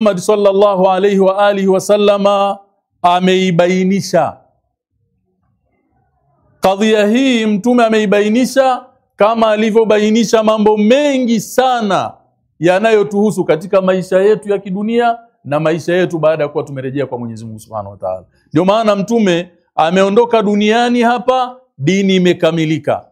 Muhammad sallallahu alayhi wa alihi wasallama ameibainisha kadhia hii. Mtume ameibainisha kama alivyobainisha mambo mengi sana yanayotuhusu katika maisha yetu ya kidunia na maisha yetu baada ya kuwa tumerejea kwa Mwenyezi Mungu Subhanahu wa Ta'ala. Ndio maana mtume ameondoka duniani hapa, dini imekamilika,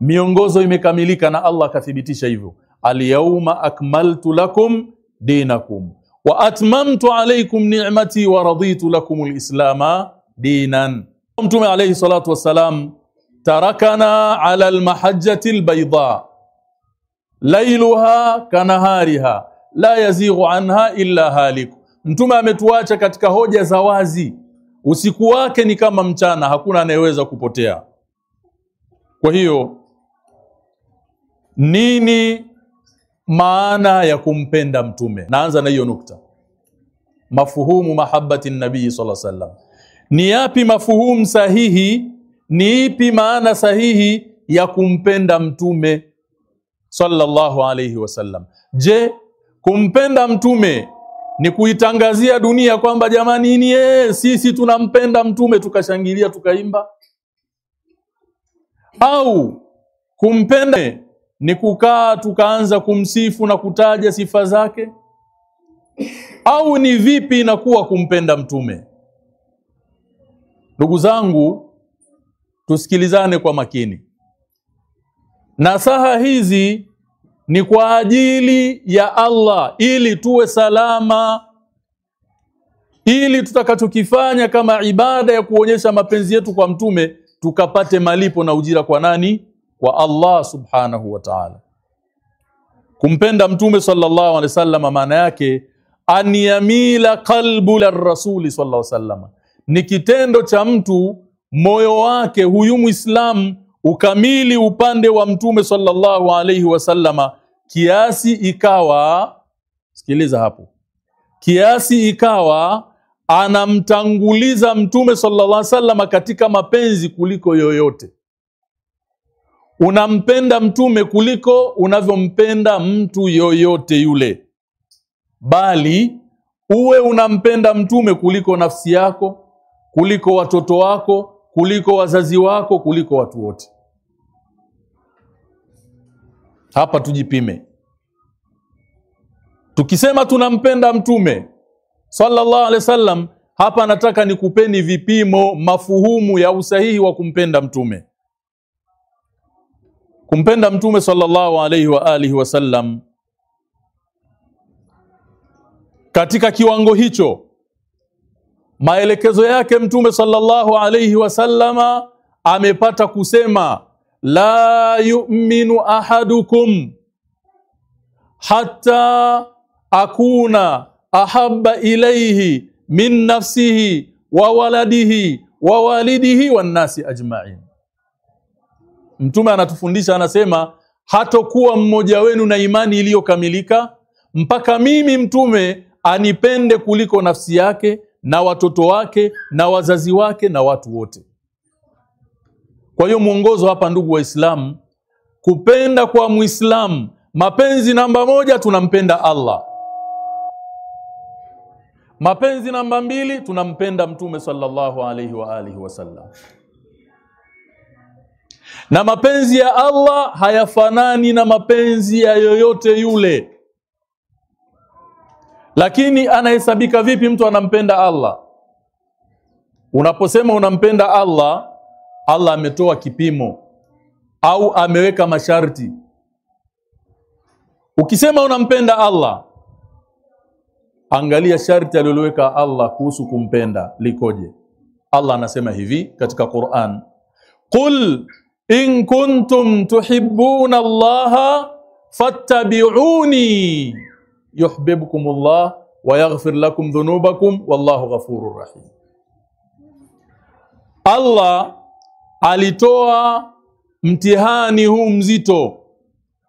miongozo imekamilika, na Allah akathibitisha hivyo, alyauma akmaltu lakum dinakum wa atmamtu alaykum ni'mati wa raditu lakum alislama dinan. Mtume alayhi salatu wassalam tarakana ala almahajjati albayda lailuha kanahariha la yazighu anha illa haliku. Mtume ametuacha katika hoja za wazi, usiku wake ni kama mchana, hakuna anayeweza kupotea. Kwa hiyo nini maana ya kumpenda mtume? Naanza na hiyo nukta, mafuhumu mahabbati nabii sallallahu alaihi wasallam. Ni yapi mafuhumu sahihi? Ni ipi maana sahihi ya kumpenda mtume sallallahu alaihi wasallam? Je, kumpenda mtume ni kuitangazia dunia kwamba jamani, ni sisi tunampenda mtume, tukashangilia tukaimba? Au kumpenda ni kukaa tukaanza kumsifu na kutaja sifa zake? Au ni vipi inakuwa kumpenda mtume? Ndugu zangu, tusikilizane kwa makini. Nasaha hizi ni kwa ajili ya Allah, ili tuwe salama, ili tutakachokifanya kama ibada ya kuonyesha mapenzi yetu kwa mtume tukapate malipo na ujira kwa nani? Kwa Allah subhanahu wa ta'ala. Kumpenda mtume sallallahu alaihi wasallam maana yake an yamila qalbu lirrasuli sallallahu alaihi wasallam, ni kitendo cha mtu moyo wake huyu Muislamu ukamili upande wa mtume sallallahu alaihi wasallama, kiasi ikawa, sikiliza hapo, kiasi ikawa anamtanguliza mtume sallallahu alaihi wasallam katika mapenzi kuliko yoyote. Unampenda mtume kuliko unavyompenda mtu yoyote yule, bali uwe unampenda mtume kuliko nafsi yako, kuliko watoto wako, kuliko wazazi wako, kuliko watu wote. Hapa tujipime. Tukisema tunampenda mtume sallallahu alaihi wasallam, hapa nataka nikupeni vipimo, mafuhumu ya usahihi wa kumpenda mtume. Kumpenda mtume sallallahu alaihi wa alihi wasallam katika kiwango hicho, maelekezo yake mtume sallallahu alaihi wasallama amepata kusema la yu'minu ahadukum hatta akuna ahabba ilayhi min nafsihi wa waladihi wa walidihi wan nasi ajma'in. Mtume anatufundisha anasema, hatokuwa mmoja wenu na imani iliyokamilika mpaka mimi mtume anipende kuliko nafsi yake na watoto wake na wazazi wake na watu wote. Kwa hiyo mwongozo hapa, ndugu Waislamu, kupenda kwa Muislamu, mapenzi namba moja, tunampenda Allah. Mapenzi namba mbili, tunampenda Mtume sallallahu alaihi wa alihi wasallam. Na mapenzi ya Allah hayafanani na mapenzi ya yoyote yule. Lakini anahesabika vipi mtu anampenda Allah? Unaposema unampenda Allah, Allah ametoa kipimo au ameweka masharti. Ukisema unampenda Allah, angalia sharti aliloweka Allah kuhusu kumpenda likoje. Allah anasema hivi katika Qur'an, qul in kuntum tuhibbuna Allaha fattabi'uni yuhibbukum allah wa yaghfir lakum dhunubakum wallahu ghafurur rahim. Allah alitoa mtihani huu mzito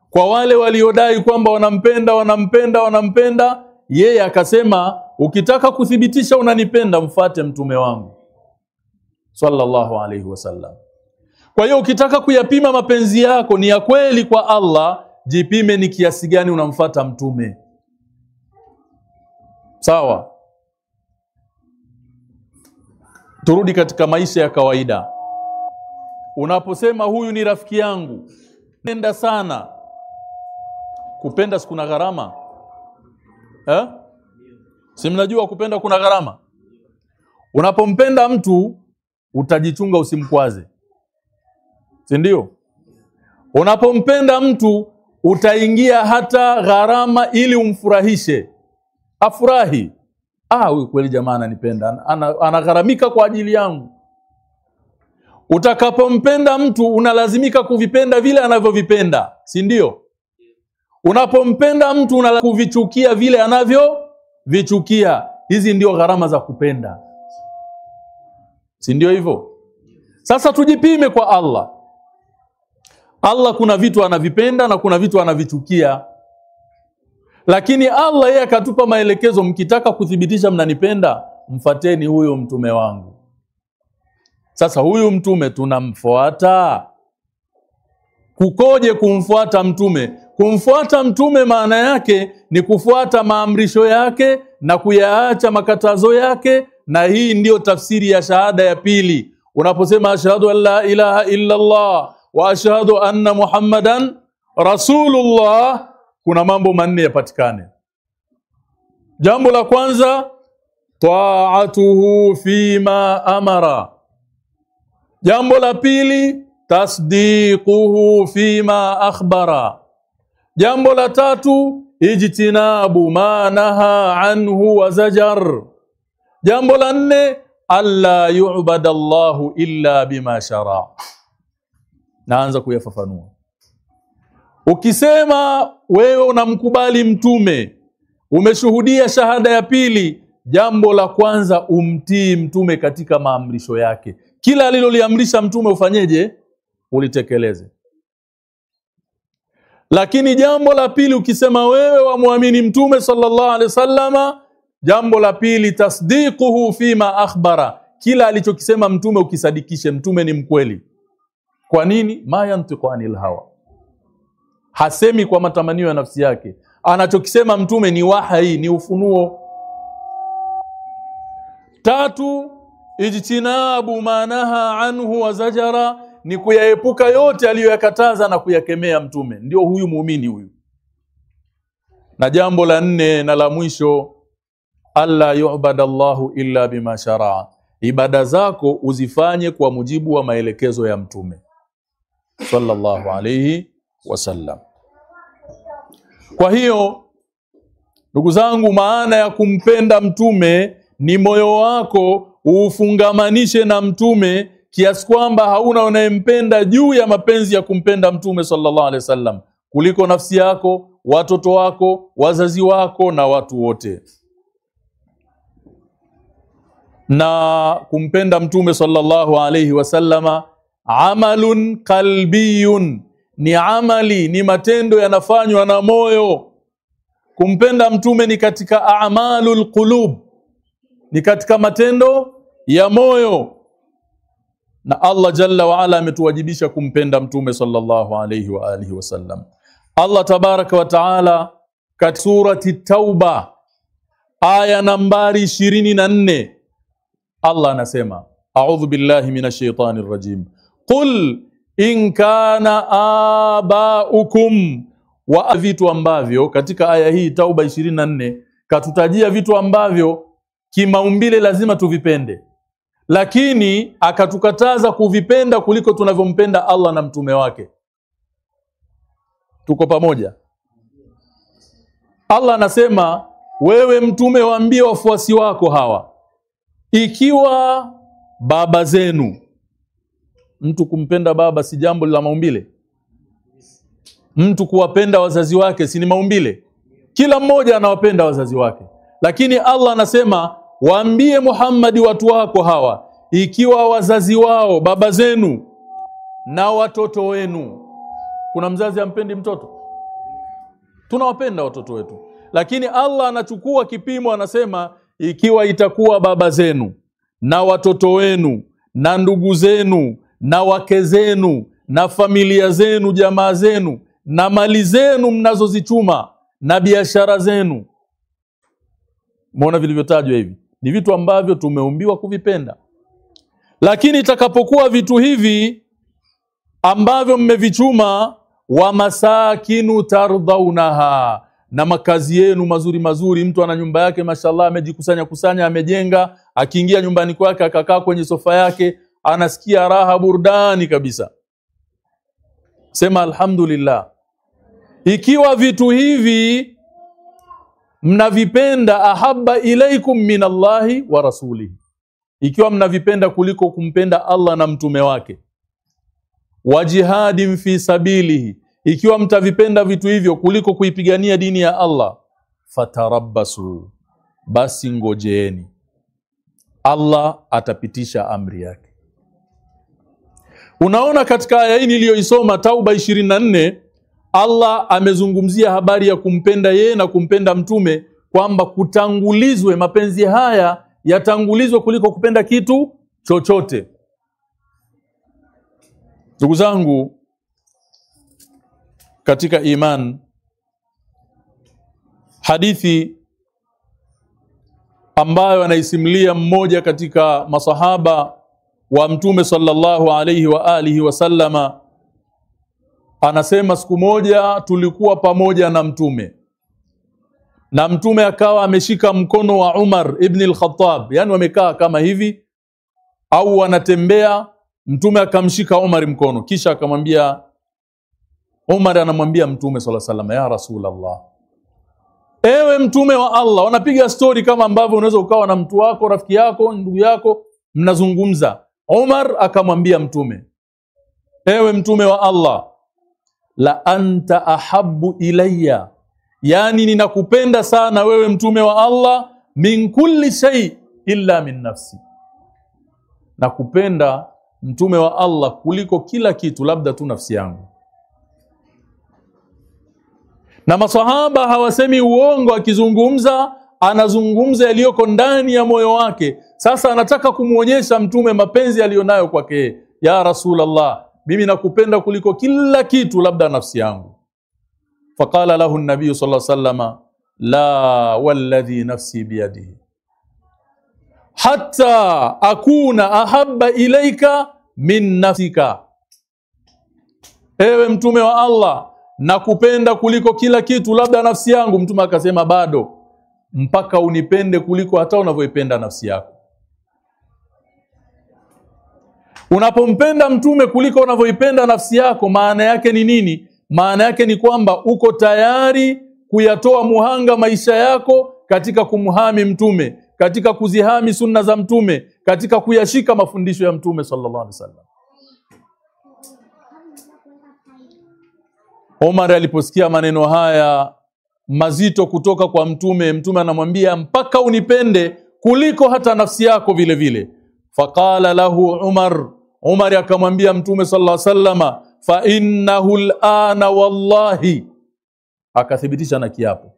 kwa wale waliodai kwamba wanampenda wanampenda wanampenda yeye, akasema ukitaka kuthibitisha unanipenda mfate mtume wangu sallallahu alaihi wasallam. Kwa hiyo ukitaka kuyapima mapenzi yako ni ya kweli kwa Allah, jipime ni kiasi gani unamfata mtume. Sawa? Turudi katika maisha ya kawaida. Unaposema huyu ni rafiki yangu penda sana. Kupenda sikuna gharama? Eh? si mnajua kupenda kuna gharama? Unapompenda mtu utajichunga usimkwaze si ndio unapompenda mtu utaingia hata gharama ili umfurahishe. Afurahi. Ah huyu kweli jamaa ananipenda. Ana, anagharamika kwa ajili yangu. Utakapompenda mtu unalazimika kuvipenda vile anavyovipenda. Si ndio unapompenda mtu unala kuvichukia vile anavyovichukia. Hizi ndio gharama za kupenda. Si ndio hivyo? Sasa tujipime kwa Allah Allah kuna vitu anavipenda na kuna vitu anavichukia. Lakini Allah yeye akatupa maelekezo mkitaka kuthibitisha mnanipenda mfateni huyo mtume wangu. Sasa huyu mtume tunamfuata? Kukoje kumfuata mtume? Kumfuata mtume maana yake ni kufuata maamrisho yake na kuyaacha makatazo yake na hii ndiyo tafsiri ya shahada ya pili. Unaposema ashhadu an la ilaha illa Allah wa ashhadu anna muhammadan rasulullah kuna mambo manne yapatikane jambo la kwanza taatuhu fima amara jambo la pili tasdiquhu fima akhbara jambo la tatu ijtinabu ma naha anhu wa zajar jambo la nne alla yu'bada Allahu illa bima shara naanza kuyafafanua. Ukisema wewe unamkubali mtume umeshuhudia shahada ya pili jambo la kwanza umtii mtume katika maamrisho yake. Kila aliloliamrisha mtume ufanyeje? Ulitekeleze. Lakini jambo la pili ukisema wewe wamwamini mtume sallallahu alaihi wasallama jambo la pili tasdiquhu fima akhbara. Kila alichokisema mtume ukisadikishe mtume ni mkweli kwa nini? Ma yantiqu anil hawa. Hasemi kwa matamanio ya nafsi yake. Anachokisema mtume ni wahai ni ufunuo. Tatu ijtinabu manaha anhu wa zajara ni kuyaepuka yote aliyoyakataza na kuyakemea mtume. Ndio huyu muumini huyu. Na jambo la nne na la mwisho alla yu'bada Allahu illa bima sharaa. Ibada zako uzifanye kwa mujibu wa maelekezo ya mtume sallallahu alayhi wasallam kwa hiyo ndugu zangu maana ya kumpenda mtume ni moyo wako ufungamanishe na mtume kiasi kwamba hauna unayempenda juu ya mapenzi ya kumpenda mtume sallallahu alaihi wasallam kuliko nafsi yako watoto wako wazazi wako na watu wote. Na kumpenda mtume sallallahu alaihi wasallama amalun kalbiyun, ni amali ni matendo yanafanywa na moyo. Kumpenda mtume ni katika a'malul qulub. Ni katika matendo ya moyo. Na Allah jalla wa ala ametuwajibisha kumpenda mtume sallallahu alayhi wa alihi wasallam Allah tabaraka wa taala katika surati tauba aya nambari 24 Allah anasema a'udhu billahi minash shaitani rajim qul in kana abaukum. Wa vitu ambavyo katika aya hii tauba 24 katutajia vitu ambavyo kimaumbile lazima tuvipende. Lakini akatukataza kuvipenda kuliko tunavyompenda Allah na mtume wake. Tuko pamoja? Allah anasema wewe mtume waambie wafuasi wako hawa ikiwa baba zenu mtu kumpenda baba si jambo la maumbile? Mtu kuwapenda wazazi wake si ni maumbile? Kila mmoja anawapenda wazazi wake. Lakini Allah anasema waambie Muhammadi watu wako hawa ikiwa wazazi wao baba zenu na watoto wenu kuna mzazi ampendi mtoto? Tunawapenda watoto wetu. Lakini Allah anachukua kipimo anasema ikiwa itakuwa baba zenu na watoto wenu na ndugu zenu na wake zenu na familia zenu jamaa zenu na mali zenu mnazozichuma na biashara zenu Umeona vilivyotajwa hivi, ni vitu ambavyo tumeumbiwa kuvipenda, lakini itakapokuwa vitu hivi ambavyo mmevichuma, wa masakinu tardhaunaha, na makazi yenu mazuri mazuri. Mtu ana nyumba yake, mashallah, amejikusanya kusanya, amejenga, akiingia nyumbani kwake akakaa kwenye sofa yake, anasikia raha, burudani kabisa. Sema alhamdulillah. Ikiwa vitu hivi mnavipenda, ahabba ilaikum min Allahi wa rasulihi, ikiwa mnavipenda kuliko kumpenda Allah na mtume wake, wa jihadin fi sabilihi, ikiwa mtavipenda vitu hivyo kuliko kuipigania dini ya Allah, fatarabbasu, basi ngojeeni, Allah atapitisha amri yake. Unaona, katika aya hii niliyoisoma Tauba 24 Allah amezungumzia habari ya kumpenda yeye na kumpenda mtume, kwamba kutangulizwe mapenzi haya yatangulizwe kuliko kupenda kitu chochote. Ndugu zangu katika iman, hadithi ambayo anaisimulia mmoja katika masahaba wa mtume sallallahu alayhi wa alihi wasallama anasema siku moja tulikuwa pamoja na mtume na mtume akawa ameshika mkono wa Umar ibn al-Khattab, yani wamekaa kama hivi au wanatembea. Mtume akamshika Umar mkono, kisha akamwambia Umar, anamwambia mtume alaihi wasallam, ya Rasulullah, ewe mtume wa Allah. Wanapiga stori kama ambavyo unaweza ukawa na mtu wako, rafiki yako, ndugu yako, mnazungumza. Umar akamwambia mtume, ewe mtume wa Allah la anta ahabbu ilayya, yani ninakupenda sana wewe mtume wa Allah, min kulli shay illa min nafsi, nakupenda mtume wa Allah kuliko kila kitu, labda tu nafsi yangu. Na maswahaba hawasemi uongo, akizungumza anazungumza yaliyoko ndani ya moyo wake. Sasa anataka kumwonyesha mtume mapenzi aliyonayo kwake. Ya Rasulullah, mimi nakupenda kuliko kila kitu, labda nafsi yangu. Faqala lahu an-nabiy sallallahu alayhi wasallam, la walladhi nafsi biyadihi hatta akuna ahabba ilaika min nafsika, ewe mtume wa Allah, nakupenda kuliko kila kitu, labda nafsi yangu. Mtume akasema bado, mpaka unipende kuliko hata unavyoipenda nafsi yako. Unapompenda mtume kuliko unavyoipenda nafsi yako, maana yake ni nini? Maana yake ni kwamba uko tayari kuyatoa muhanga maisha yako katika kumhami mtume, katika kuzihami sunna za mtume, katika kuyashika mafundisho ya mtume sallallahu alaihi wasallam. Omar aliposikia maneno haya mazito kutoka kwa mtume, mtume anamwambia mpaka unipende kuliko hata nafsi yako vile vile. Faqala lahu Umar, Umar akamwambia mtume sallallahu alaihi wasallama, fa innahu alana wallahi, akathibitisha na kiapo,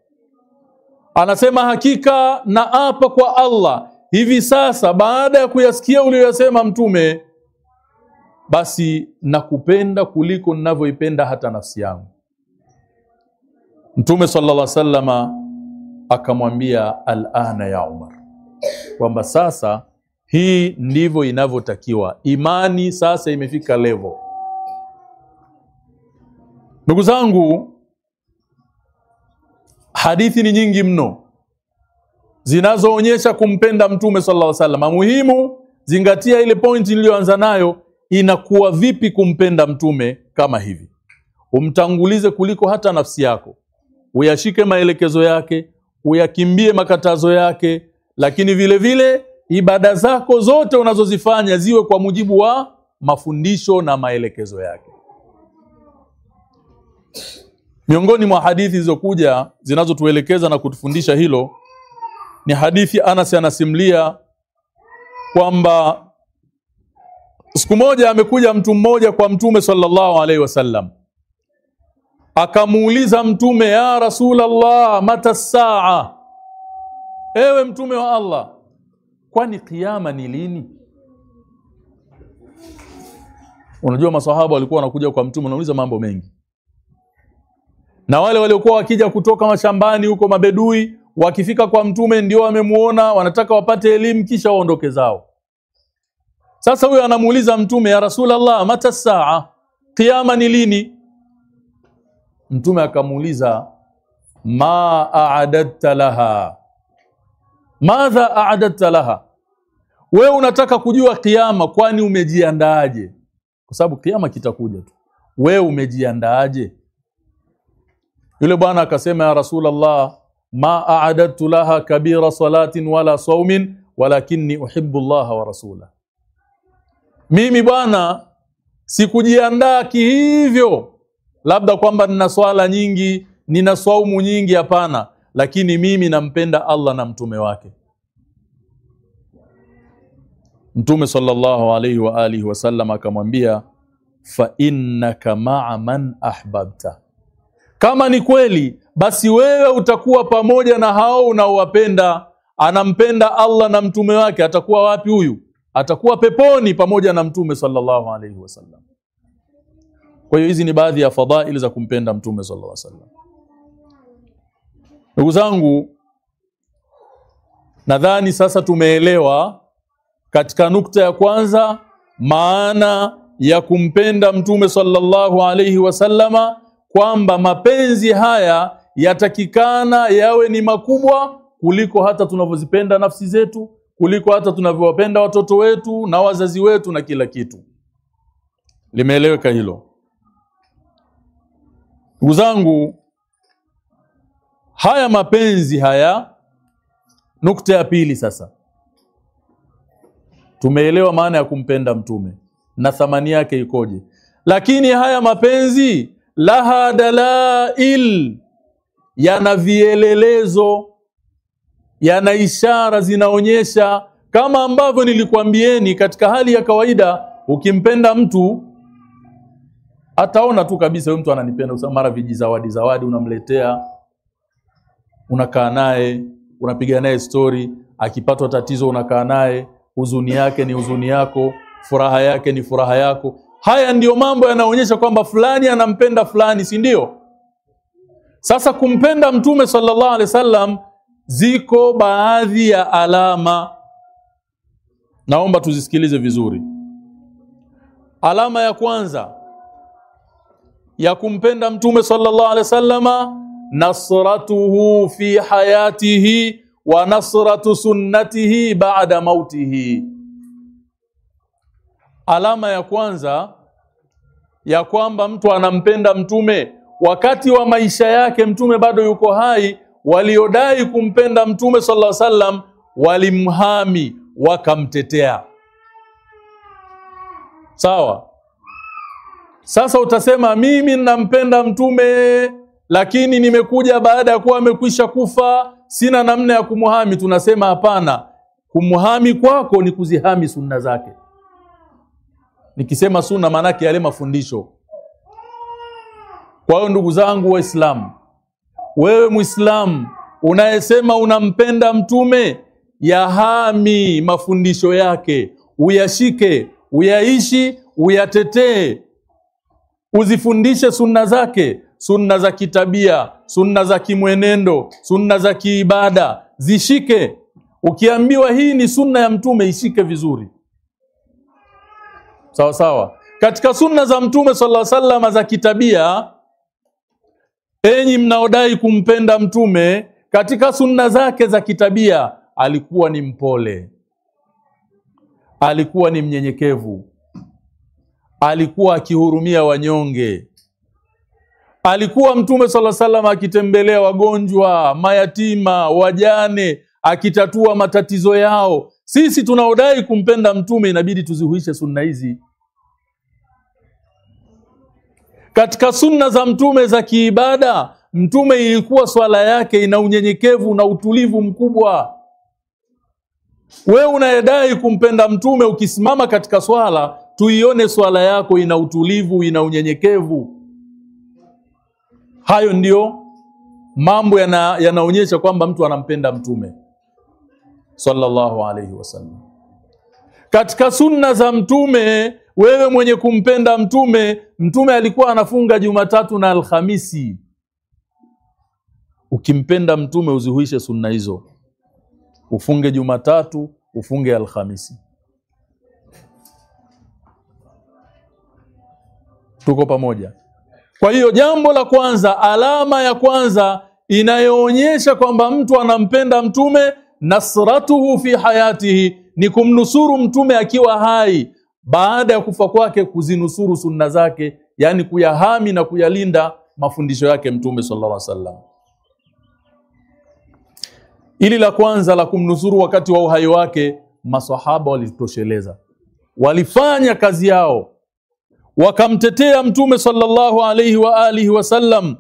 anasema hakika na apa kwa Allah, hivi sasa baada ya kuyasikia uliyosema mtume, basi nakupenda kuliko ninavyoipenda hata nafsi yangu. Mtume sallallahu alaihi wasallama akamwambia alana ya Umar, kwamba sasa hii ndivyo inavyotakiwa. Imani sasa imefika levo Ndugu zangu, hadithi ni nyingi mno zinazoonyesha kumpenda mtume sallallahu alaihi wasallam. Muhimu zingatia ile pointi niliyoanza nayo, inakuwa vipi kumpenda mtume kama hivi, umtangulize kuliko hata nafsi yako, uyashike maelekezo yake, uyakimbie makatazo yake, lakini vile vile ibada zako zote unazozifanya ziwe kwa mujibu wa mafundisho na maelekezo yake. Miongoni mwa hadithi zilizokuja zinazotuelekeza na kutufundisha hilo ni hadithi Anas anasimulia kwamba siku moja amekuja mtu mmoja kwa mtume sallallahu alaihi wasallam, akamuuliza mtume, ya Rasulullah, mata saa, ewe mtume wa Allah, kwani kiama ni lini? Unajua, masahaba walikuwa wanakuja kwa mtume wanauliza mambo mengi, na wale waliokuwa wakija kutoka mashambani huko, mabedui wakifika kwa mtume ndio wamemuona wanataka wapate elimu kisha waondoke zao. Sasa huyo anamuuliza mtume ya rasulallah mata saa? Kiyama ni lini mtume akamuuliza ma aadadta laha? Madha aadadta laha? Wewe unataka kujua kiyama kwani umejiandaaje? Kwa sababu kiyama kitakuja tu. Wewe umejiandaaje? Yule bwana akasema ya Rasulullah, ma aadadtu laha kabira salatin wala saumin walakinni uhibbu llaha wa rasulah mimi bwana sikujiandaa kihivyo labda kwamba nina swala nyingi nina swaumu nyingi hapana. Lakini mimi nampenda Allah na mtume wake. Mtume sallallahu alayhi wa alihi wasallam akamwambia fa innaka ma'a man ahbabta. Kama ni kweli basi wewe utakuwa pamoja na hao unaowapenda. Anampenda Allah na mtume wake. Atakuwa wapi huyu? Atakuwa peponi pamoja na mtume sallallahu alaihi wasallam kwa hiyo hizi ni baadhi ya fadhaili za kumpenda mtume sallallahu alaihi wasallam. Ndugu zangu nadhani sasa tumeelewa katika nukta ya kwanza maana ya kumpenda mtume sallallahu alaihi wasallama kwamba mapenzi haya yatakikana yawe ni makubwa kuliko hata tunavyozipenda nafsi zetu kuliko hata tunavyowapenda watoto wetu na wazazi wetu na kila kitu. Limeeleweka hilo ndugu zangu haya mapenzi haya nukta ya pili sasa. Tumeelewa maana ya kumpenda mtume na thamani yake ikoje. Lakini haya mapenzi laha dalail yana vielelezo yana ishara zinaonyesha kama ambavyo nilikwambieni katika hali ya kawaida ukimpenda mtu ataona tu kabisa huyu mtu ananipenda mara viji zawadi zawadi unamletea unakaa naye unapiga naye stori akipatwa tatizo unakaa naye huzuni yake ni huzuni yako furaha yake ni furaha yako. Haya ndiyo mambo yanaonyesha kwamba fulani anampenda fulani si ndio? Sasa kumpenda mtume sallallahu alaihi wasallam ziko baadhi ya alama. Naomba tuzisikilize vizuri. Alama ya kwanza ya kumpenda mtume sallallahu alaihi wasallama nasratuhu fi hayatihi wa nasratu sunnatihi ba'da mautihi. Alama ya kwanza ya kwamba mtu anampenda mtume wakati wa maisha yake mtume bado yuko hai waliodai kumpenda mtume sallallahu alaihi wasallam walimhami wakamtetea. Sawa sasa utasema mimi ninampenda mtume lakini nimekuja baada ya kuwa amekwisha kufa sina namna ya kumuhami. tunasema hapana kumuhami kwako ni kuzihami sunna zake. Nikisema sunna maanake yale mafundisho. Kwa hiyo ndugu zangu waislamu wewe muislamu unayesema unampenda mtume yahami mafundisho yake uyashike uyaishi uyatetee uzifundishe sunna zake. Sunna za kitabia sunna za kimwenendo sunna za kiibada. Zishike. Ukiambiwa hii ni sunna ya mtume ishike vizuri. Sawa sawa. Katika sunna za mtume sallallahu alaihi wasallam za kitabia enyi mnaodai kumpenda mtume katika sunna zake za kitabia alikuwa ni mpole. Alikuwa ni mnyenyekevu alikuwa akihurumia wanyonge. Alikuwa mtume sala salam akitembelea wagonjwa mayatima wajane akitatua matatizo yao. Sisi tunaodai kumpenda mtume inabidi tuzihuishe sunna hizi. Katika sunna za mtume za kiibada mtume ilikuwa swala yake ina unyenyekevu na utulivu mkubwa. Wewe unayedai kumpenda mtume ukisimama katika swala tuione swala yako ina utulivu ina unyenyekevu. Hayo ndiyo mambo yanaonyesha yana, kwamba mtu anampenda mtume sallallahu alaihi wasallam. Katika sunna za mtume wewe mwenye kumpenda mtume mtume alikuwa anafunga jumatatu na alhamisi. Ukimpenda mtume uzihuishe sunna hizo. Ufunge jumatatu ufunge alhamisi tuko pamoja. Kwa hiyo jambo la kwanza alama ya kwanza inayoonyesha kwamba mtu anampenda mtume nasratuhu fi hayatihi ni kumnusuru mtume akiwa hai baada ya kufa kwake kuzinusuru sunna zake yani kuyahami na kuyalinda mafundisho yake mtume sallallahu alaihi wasallam. Ili la kwanza la kumnusuru wakati wa uhai wake masahaba walitosheleza. Walifanya kazi yao wakamtetea mtume sallallahu alaihi wa alihi wasallam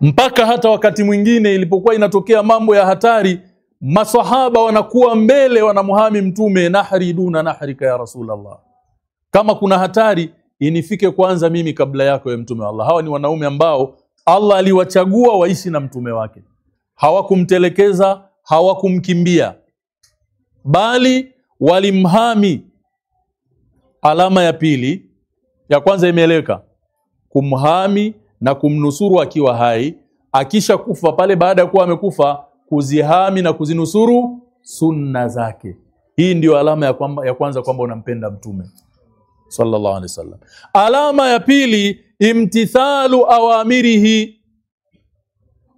mpaka hata wakati mwingine ilipokuwa inatokea mambo ya hatari maswahaba wanakuwa mbele wanamuhami mtume nahri duna nahrika ya rasulullah. Kama kuna hatari inifike kwanza mimi kabla yako ya mtume wa Allah. Hawa ni wanaume ambao Allah aliwachagua waishi na mtume wake. Hawakumtelekeza hawakumkimbia. Bali walimhami alama ya pili ya kwanza imeeleweka. Kumhami na kumnusuru akiwa hai akisha kufa pale baada ya kuwa amekufa kuzihami na kuzinusuru sunna zake. Hii ndiyo alama ya, kwamba, ya kwanza kwamba unampenda mtume sallallahu alaihi wasallam. Alama ya pili imtithalu awamirihi.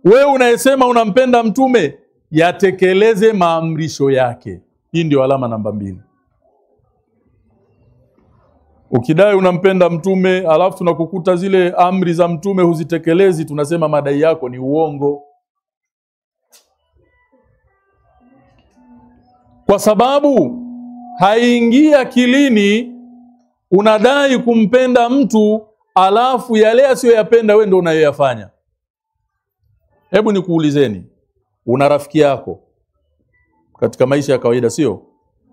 Wewe unayesema unampenda mtume yatekeleze maamrisho yake. Hii ndio alama namba mbili ukidai unampenda mtume alafu tunakukuta zile amri za mtume huzitekelezi tunasema madai yako ni uongo. Kwa sababu haingii akilini unadai kumpenda mtu alafu yale asiyoyapenda wewe ndio unayoyafanya. Hebu nikuulizeni una rafiki yako katika maisha ya kawaida sio?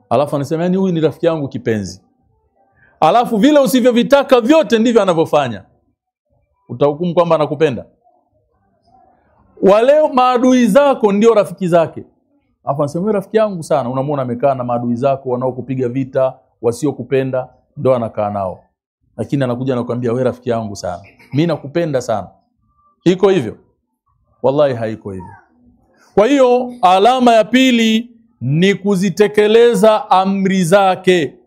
Alafu anasema yani huyu ni rafiki yangu kipenzi alafu vile usivyovitaka vyote ndivyo anavyofanya. Utahukumu kwamba anakupenda. Wale maadui zako ndio rafiki zake. Alafu anasema rafiki yangu sana. Unamwona amekaa na maadui zako wanaokupiga vita wasiokupenda ndo anakaa nao. Lakini anakuja anakuambia wewe rafiki yangu sana. Mi nakupenda sana. Iko hivyo? Wallahi haiko hivyo. Kwa hiyo alama ya pili ni kuzitekeleza amri zake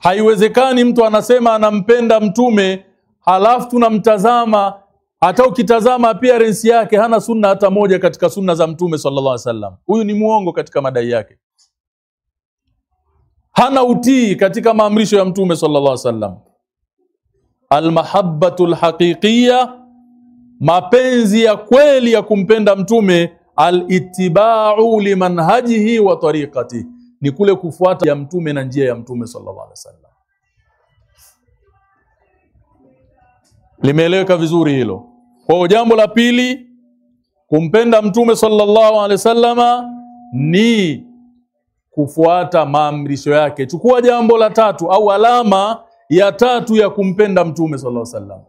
haiwezekani mtu anasema anampenda mtume halafu tunamtazama hata ukitazama appearance yake hana sunna hata moja katika sunna za mtume sallallahu alaihi wasallam. Huyu ni muongo katika madai yake. Hana utii katika maamrisho ya mtume sallallahu alaihi wasallam. Almahabbatu alhaqiqiyya mapenzi ya kweli ya kumpenda mtume alitibau limanhajihi wa tariqati ni kule kufuata ya mtume na njia ya mtume sallallahu alaihi wasallam. Limeeleweka vizuri hilo. Kwa jambo la pili kumpenda mtume sallallahu alaihi wasallama ni kufuata maamrisho yake. Chukua jambo la tatu au alama ya tatu ya kumpenda mtume sallallahu alaihi wasallam.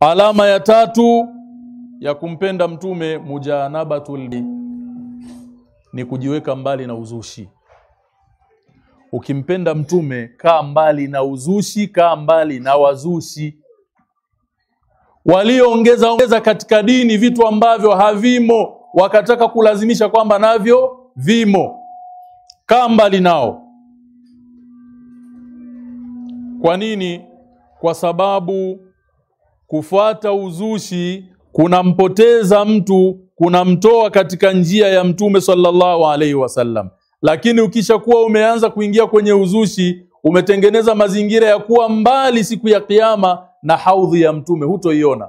Alama ya tatu ya kumpenda mtume mujanabatul ni kujiweka mbali na uzushi ukimpenda mtume kaa mbali na uzushi kaa mbali na wazushi. Walioongeza ongeza katika dini vitu ambavyo havimo. Wakataka kulazimisha kwamba navyo vimo. Kaa mbali nao. Kwa nini? Kwa sababu kufuata uzushi kunampoteza mtu kunamtoa katika njia ya mtume sallallahu alaihi wasallam lakini ukisha kuwa umeanza kuingia kwenye uzushi umetengeneza mazingira ya kuwa mbali siku ya kiyama na haudhi ya mtume hutoiona.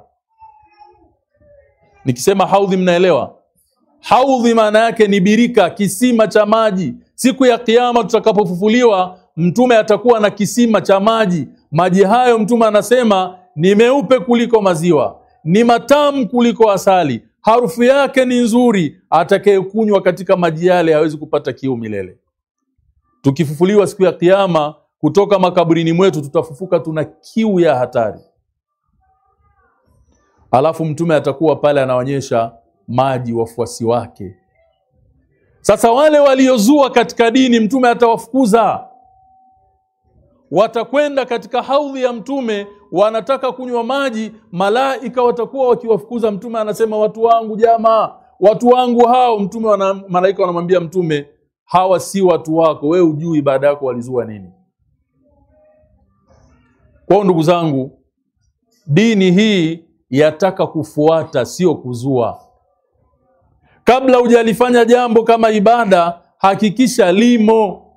Nikisema haudhi mnaelewa? Haudhi maana yake ni birika kisima cha maji. Siku ya kiyama tutakapofufuliwa mtume atakuwa na kisima cha maji. Maji hayo mtume anasema ni meupe kuliko maziwa ni matamu kuliko asali harufu yake ni nzuri atakayekunywa katika maji yale hawezi kupata kiu milele. Tukifufuliwa siku ya Kiama kutoka makaburini mwetu tutafufuka tuna kiu ya hatari. Alafu mtume atakuwa pale anaonyesha maji wafuasi wake. Sasa wale waliozua katika dini mtume atawafukuza. Watakwenda katika haudhi ya mtume wanataka kunywa maji malaika watakuwa wakiwafukuza mtume anasema watu wangu jamaa watu wangu hao. Mtume wana, malaika wanamwambia mtume hawa si watu wako. Wewe ujui baada yako walizua nini. Kwao ndugu zangu dini hii yataka kufuata sio kuzua. Kabla hujalifanya jambo kama ibada hakikisha limo.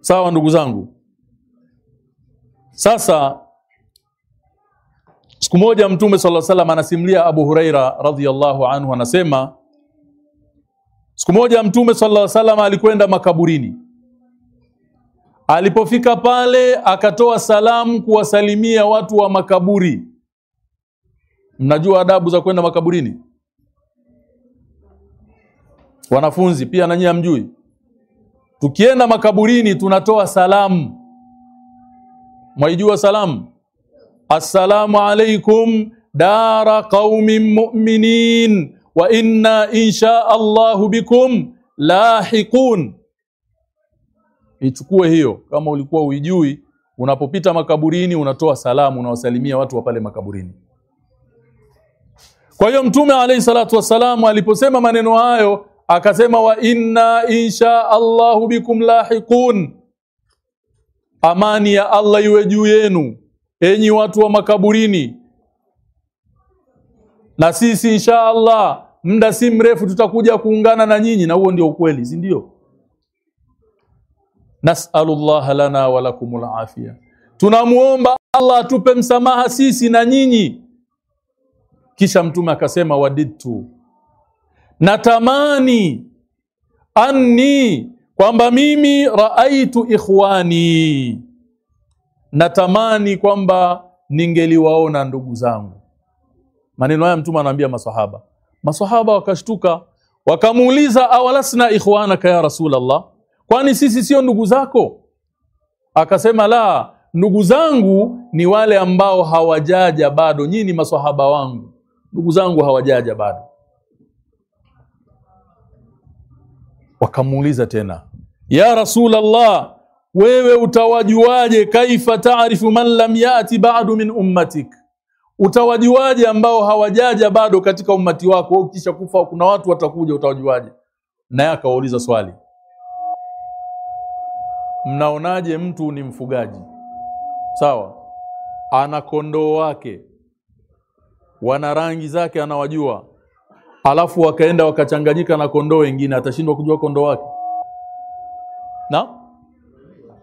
Sawa ndugu zangu sasa siku moja mtume sala salam anasimulia abu huraira radhiallahu anhu anasema siku moja mtume sala salam alikwenda makaburini. Alipofika pale akatoa salamu kuwasalimia watu wa makaburi. Mnajua adabu za kwenda makaburini? Wanafunzi pia na nyinyi hamjui. Tukienda makaburini tunatoa salamu mwaijua salamu assalamu alaikum dara qaumin mu'minin wa inna insha allahu bikum lahiqun. Ichukue hiyo kama ulikuwa uijui unapopita makaburini unatoa salamu unawasalimia watu wa pale makaburini. Kwa hiyo mtume alayhi salatu wassalamu aliposema maneno hayo akasema wa inna insha allahu bikum lahiqun amani ya Allah iwe juu yenu enyi watu wa makaburini. Na sisi insha Allah muda si mrefu tutakuja kuungana na nyinyi na huo ndio ukweli si ndio? Nasalullah lana wa lakumul afia. Tunamuomba Allah atupe msamaha sisi na nyinyi. Kisha mtume akasema wadidtu natamani anni kwamba mimi raaitu ikhwani. Natamani kwamba ningeliwaona ndugu zangu. Maneno haya mtume anaambia maswahaba. Maswahaba wakashtuka wakamuuliza awalasna ikhwanaka ya Rasulullah, kwani sisi sio ndugu zako? Akasema la ndugu zangu ni wale ambao hawajaja bado. Nyinyi maswahaba wangu ndugu zangu hawajaja bado wakamuuliza tena ya rasulallah wewe utawajuaje kaifa taarifu man lam yati ba'du min ummatik? Utawajuaje ambao hawajaja bado katika ummati wako? Ukisha kufa kuna watu watakuja utawajuaje? Naye akawauliza swali mnaonaje mtu ni mfugaji? Sawa ana kondoo wake wana rangi zake anawajua alafu wakaenda wakachanganyika na kondoo wengine atashindwa kujua kondoo wake? Na?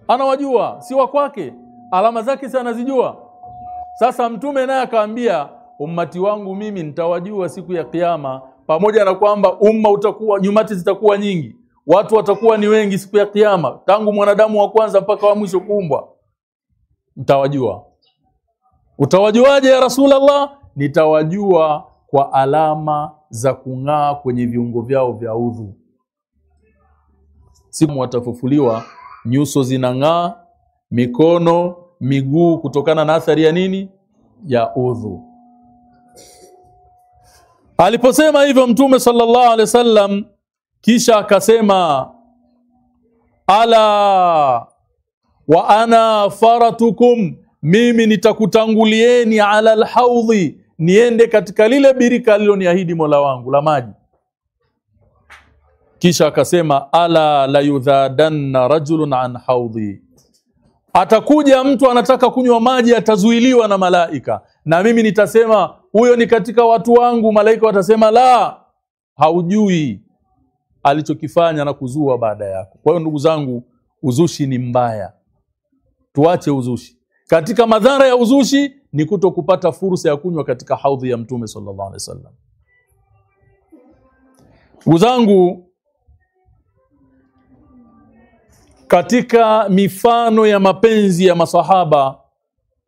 Anawajua si wa kwake. Alama zake si anazijua. Sasa mtume naye akaambia ummati wangu mimi nitawajua siku ya kiyama pamoja na kwamba umma utakuwa nyumati zitakuwa nyingi. Watu watakuwa ni wengi siku ya kiyama tangu mwanadamu wa kwanza mpaka wa mwisho kuumbwa. Nitawajua. utawajuaje ya Rasulullah? nitawajua kwa alama za kung'aa kwenye viungo vyao vya udhu. Simu watafufuliwa nyuso zinang'aa mikono miguu kutokana na athari ya nini? Ya udhu. Aliposema hivyo mtume sallallahu alaihi wasallam kisha akasema ala wa ana faratukum mimi nitakutangulieni ala alhaudhi niende katika lile birika aliloniahidi Mola wangu la maji. Kisha akasema ala la yudhadanna rajulun an haudhi. Atakuja mtu anataka kunywa maji atazuiliwa na malaika. Na mimi nitasema huyo ni katika watu wangu. Malaika watasema la haujui alichokifanya na kuzua baada yako. Kwa hiyo ndugu zangu uzushi ni mbaya. Tuache uzushi. Katika madhara ya uzushi ni kuto kupata fursa ya kunywa katika haudhi ya mtume sallallahu alaihi wasallam. Ndugu zangu katika mifano ya mapenzi ya masahaba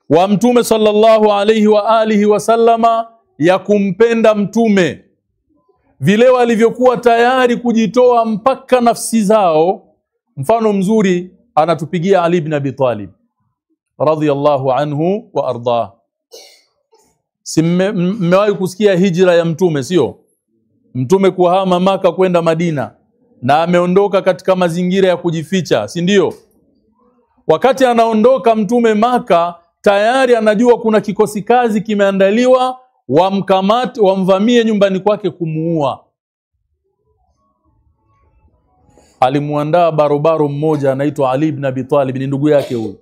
wa mtume sallallahu alaihi wa alihi wasallama ya kumpenda mtume vile walivyokuwa tayari kujitoa mpaka nafsi zao mfano mzuri anatupigia Ali ibn Abi Talib radhiyallahu anhu wa ardah si mmewahi kusikia hijra ya mtume sio? Mtume kuhama maka kwenda Madina na ameondoka katika mazingira ya kujificha si ndio? Wakati anaondoka mtume Maka tayari anajua kuna kikosi kazi kimeandaliwa wamkamate wamvamie nyumbani kwake kumuua. Alimuandaa barobaro mmoja anaitwa Ali ibn Abi Talib ni ndugu yake huyu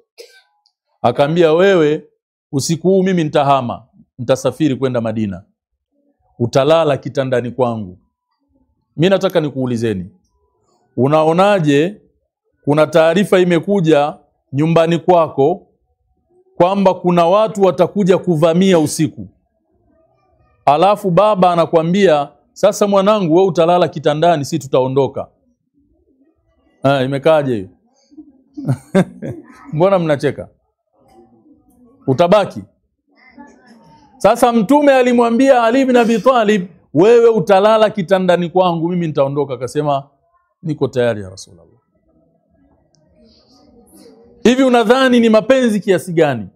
akaambia wewe usiku huu mimi nitahama nitasafiri kwenda Madina. Utalala kitandani kwangu. Mi nataka nikuulizeni unaonaje? Kuna taarifa imekuja nyumbani kwako kwamba kuna watu watakuja kuvamia usiku. Alafu baba anakwambia sasa mwanangu we utalala kitandani si tutaondoka. Ha, imekaaje hiyo? Mbona mnacheka utabaki. Sasa mtume alimwambia Ali bin Abi Talib wewe utalala kitandani kwangu mimi nitaondoka. Akasema niko tayari ya Rasulullah. Hivi unadhani ni mapenzi kiasi gani?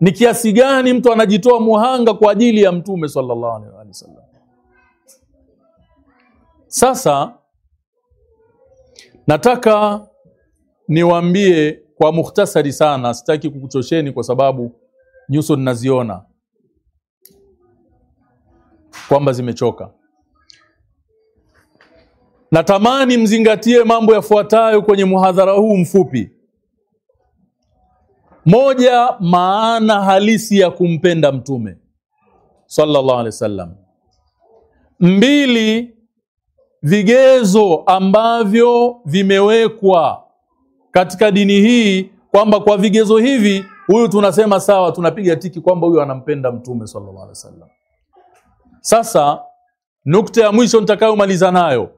Ni kiasi gani mtu anajitoa muhanga kwa ajili ya mtume sallallahu alaihi wasallam? Sasa nataka niwaambie kwa mukhtasari sana sitaki kukuchosheni kwa sababu nyuso ninaziona kwamba zimechoka. Natamani mzingatie mambo yafuatayo kwenye muhadhara huu mfupi. Moja maana halisi ya kumpenda mtume sallallahu alaihi wasallam. Mbili vigezo ambavyo vimewekwa katika dini hii kwamba kwa vigezo hivi huyu tunasema sawa tunapiga tiki kwamba huyu anampenda mtume sallallahu alaihi wasallam. Sasa nukta ya mwisho nitakayomaliza nayo.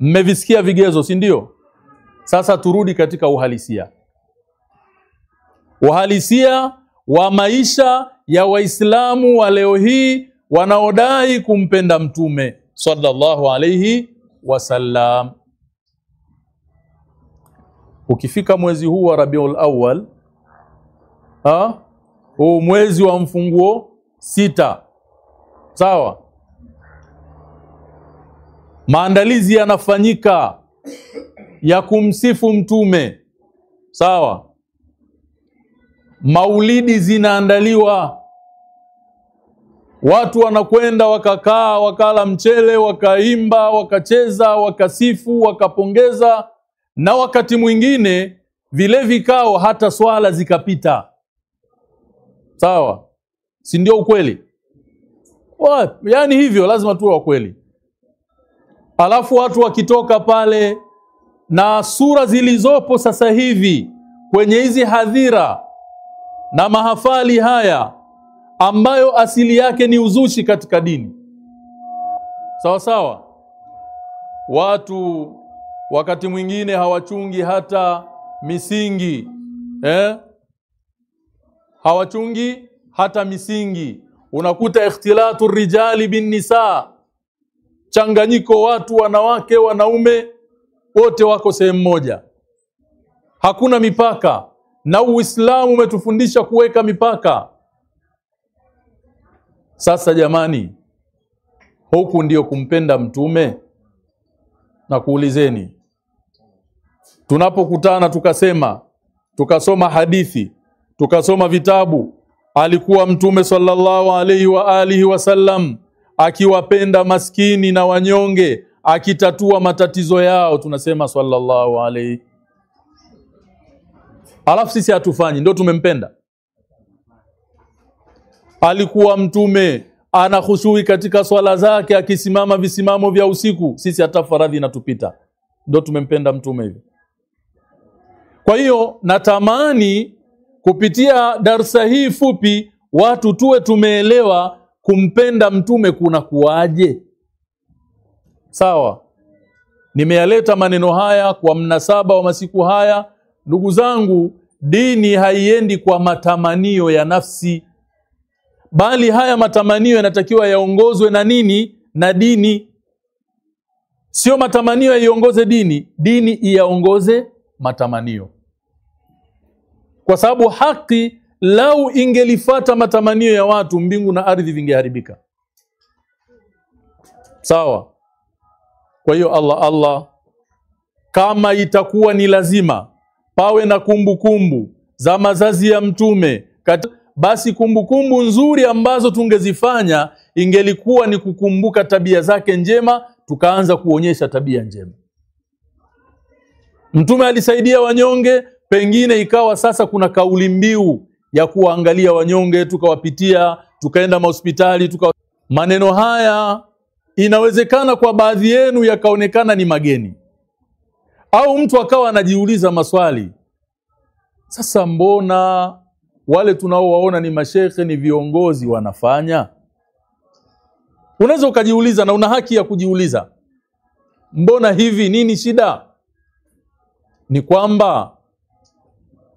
Mmevisikia vigezo si ndio? Sasa turudi katika uhalisia. Uhalisia wa maisha ya waislamu wa leo hii wanaodai kumpenda mtume sallallahu alaihi wasallam ukifika mwezi huu wa Rabiul Awwal ha? Huu mwezi wa mfunguo sita. Sawa? Maandalizi yanafanyika ya kumsifu mtume. Sawa? Maulidi zinaandaliwa. Watu wanakwenda wakakaa wakala mchele wakaimba wakacheza wakasifu wakapongeza na wakati mwingine vile vikao hata swala zikapita. Sawa? Si ndio ukweli? Wa, yani hivyo lazima tuwe wakweli alafu watu wakitoka pale na sura zilizopo sasa hivi kwenye hizi hadhira na mahafali haya ambayo asili yake ni uzushi katika dini. Sawa sawa? Watu wakati mwingine hawachungi hata misingi eh? hawachungi hata misingi. Unakuta ikhtilatu rijali bin nisa changanyiko watu wanawake wanaume wote wako sehemu moja. Hakuna mipaka na uislamu umetufundisha kuweka mipaka. Sasa jamani huku ndiyo kumpenda mtume? Na kuulizeni tunapokutana tukasema tukasoma hadithi tukasoma vitabu alikuwa mtume sallallahu alaihi wa alihi wasallam akiwapenda maskini na wanyonge akitatua matatizo yao tunasema sallallahu alaihi alafu sisi hatufanyi ndio tumempenda. Alikuwa mtume anahushui katika swala zake akisimama visimamo vya usiku sisi hata faradhi inatupita. Ndio tumempenda mtume hivyo kwa hiyo natamani kupitia darsa hii fupi watu tuwe tumeelewa kumpenda mtume kuna kuwaje. Sawa. Nimeyaleta maneno haya kwa mnasaba wa masiku haya. Ndugu zangu dini haiendi kwa matamanio ya nafsi bali haya matamanio yanatakiwa yaongozwe na nini? Na dini. Sio matamanio yaiongoze dini dini iyaongoze matamanio kwa sababu haki lau ingelifata matamanio ya watu mbingu na ardhi vingeharibika. Sawa? Kwa hiyo Allah Allah kama itakuwa ni lazima pawe na kumbukumbu kumbu za mazazi ya mtume Kat basi kumbukumbu kumbu nzuri ambazo tungezifanya ingelikuwa ni kukumbuka tabia zake njema tukaanza kuonyesha tabia njema. Mtume alisaidia wanyonge pengine ikawa sasa kuna kauli mbiu ya kuwaangalia wanyonge tukawapitia tukaenda mahospitali tuka maneno haya inawezekana kwa baadhi yenu yakaonekana ni mageni? Au mtu akawa anajiuliza maswali sasa mbona wale tunaowaona ni mashekhe ni viongozi wanafanya? Unaweza ukajiuliza na una haki ya kujiuliza mbona hivi nini shida? Ni kwamba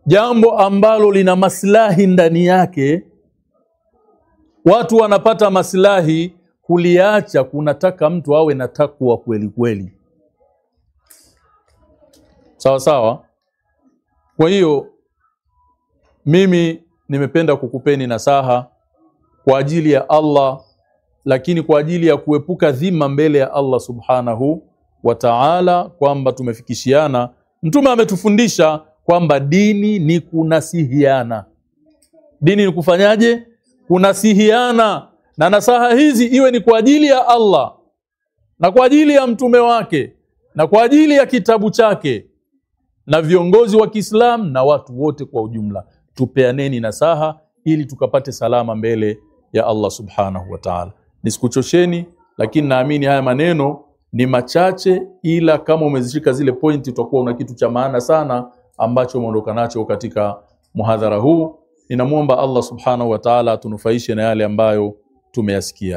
jambo ambalo lina maslahi ndani yake. Watu wanapata maslahi kuliacha kunataka mtu awe na takwa kweli kweli. Sawa sawa? Kwa hiyo mimi nimependa kukupeni nasaha kwa ajili ya Allah lakini kwa ajili ya kuepuka dhima mbele ya Allah subhanahu wa ta'ala kwamba tumefikishiana. Mtume ametufundisha kwamba dini ni kunasihiana. Dini ni kufanyaje? Kunasihiana. Na nasaha hizi iwe ni kwa ajili ya Allah na kwa ajili ya mtume wake na kwa ajili ya kitabu chake na viongozi wa Kiislamu na watu wote kwa ujumla. Tupeaneni nasaha ili tukapate salama mbele ya Allah subhanahu wa ta'ala. Nisikuchosheni lakini naamini haya maneno ni machache ila kama umezishika zile pointi utakuwa una kitu cha maana sana ambacho umeondoka nacho katika muhadhara huu. Ninamwomba Allah subhanahu wa ta'ala atunufaishe na yale ambayo tumeyasikia